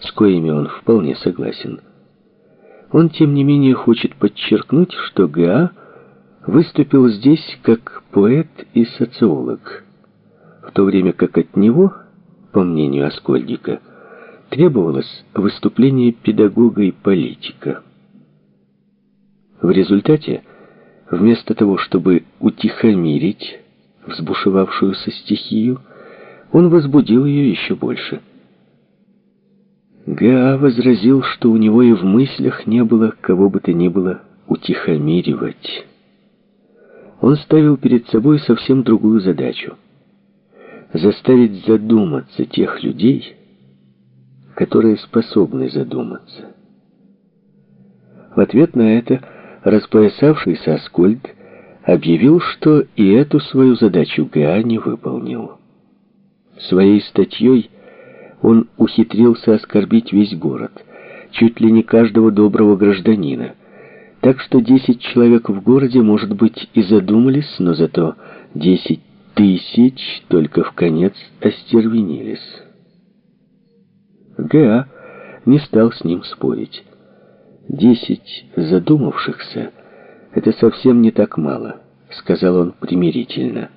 с коими он вполне согласен. Он, тем не менее, хочет подчеркнуть, что Г.А. выступил здесь как поэт и социолог, в то время как от него, по мнению Аскольдика, требовалось выступление педагога и политика. В результате, вместо того, чтобы утихомирить взбушевавшуюся стихию, он возбудил ее еще больше – Га возразил, что у него и в мыслях не было кого бы то ни было утихомиривать. Он ставил перед собой совсем другую задачу — заставить задуматься тех людей, которые способны задуматься. В ответ на это распоясавшийся Аскольд объявил, что и эту свою задачу Га не выполнил. Своей статьей он ухитрился оскорбить весь город, чуть ли не каждого доброго гражданина. Так что десять человек в городе, может быть, и задумались, но зато десять тысяч только в конец остервенились. Г.А. не стал с ним спорить. Десять задумавшихся — это совсем не так мало, сказал он примирительно.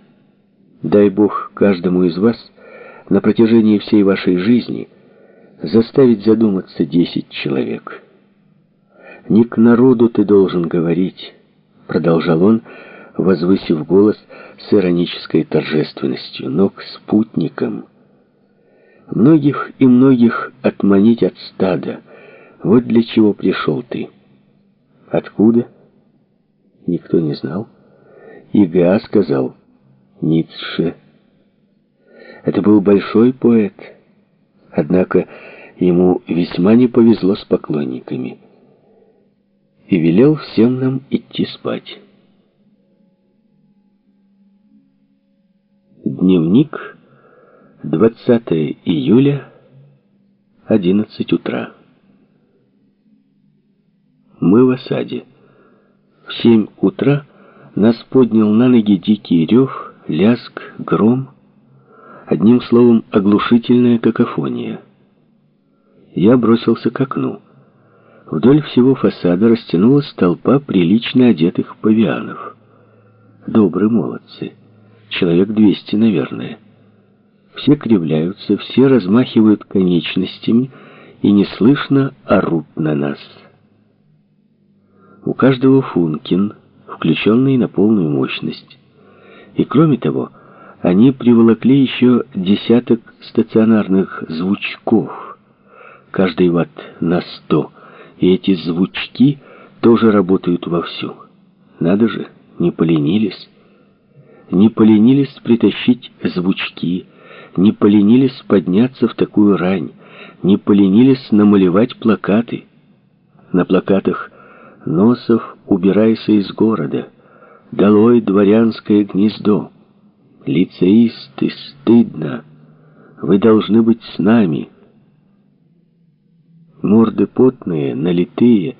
Дай Бог каждому из вас — на протяжении всей вашей жизни заставить задуматься десять человек. Не к народу ты должен говорить, продолжал он, возвысив голос с иронической торжественностью, но к спутникам. Многих и многих отманить от стада. Вот для чего пришел ты. Откуда? Никто не знал. Ига сказал, Ницше это был большой поэт. Однако ему весьма не повезло с поклонниками. И велел всем нам идти спать. Дневник, 20 июля, 11 утра. Мы в осаде. В 7 утра нас поднял на ноги дикий рев, ляск, гром, Одним словом, оглушительная какофония. Я бросился к окну. Вдоль всего фасада растянулась толпа прилично одетых павианов. Добрые молодцы. Человек двести, наверное. Все кривляются, все размахивают конечностями и неслышно орут на нас. У каждого функин, включенный на полную мощность. И кроме того, они приволокли еще десяток стационарных звучков, каждый ватт на сто, и эти звучки тоже работают вовсю. Надо же, не поленились. Не поленились притащить звучки, не поленились подняться в такую рань, не поленились намалевать плакаты. На плакатах «Носов, убирайся из города», «Долой дворянское гнездо», Лицеисты, стыдно. Вы должны быть с нами. Морды потные, налитые,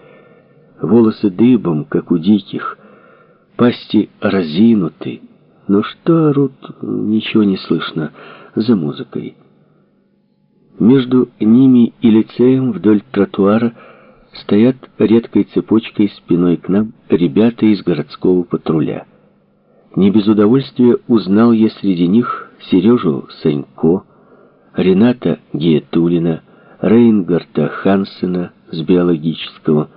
волосы дыбом, как у диких, пасти разинуты. Но что орут, ничего не слышно за музыкой. Между ними и лицеем вдоль тротуара стоят редкой цепочкой спиной к нам ребята из городского патруля. Не без удовольствия узнал я среди них Сережу Санько, Рената Гиетулина, Рейнгарта Хансена с биологического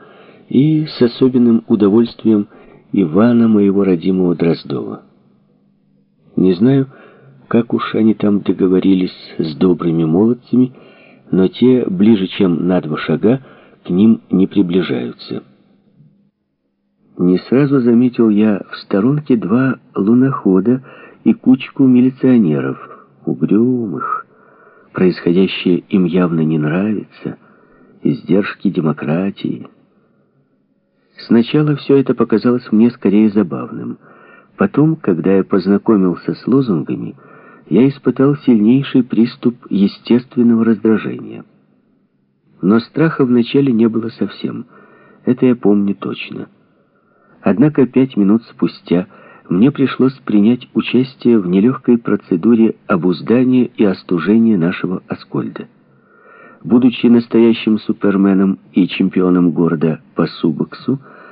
и с особенным удовольствием Ивана, моего родимого Дроздова. Не знаю, как уж они там договорились с добрыми молодцами, но те, ближе чем на два шага, к ним не приближаются. Не сразу заметил я в сторонке два лунохода и кучку милиционеров, угрюмых. Происходящее им явно не нравится, издержки демократии. Сначала все это показалось мне скорее забавным. Потом, когда я познакомился с лозунгами, я испытал сильнейший приступ естественного раздражения. Но страха вначале не было совсем. Это я помню точно. Однако пять минут спустя мне пришлось принять участие в нелегкой процедуре обуздания и остужения нашего Аскольда. будучи настоящим суперменом и чемпионом города по субоксу,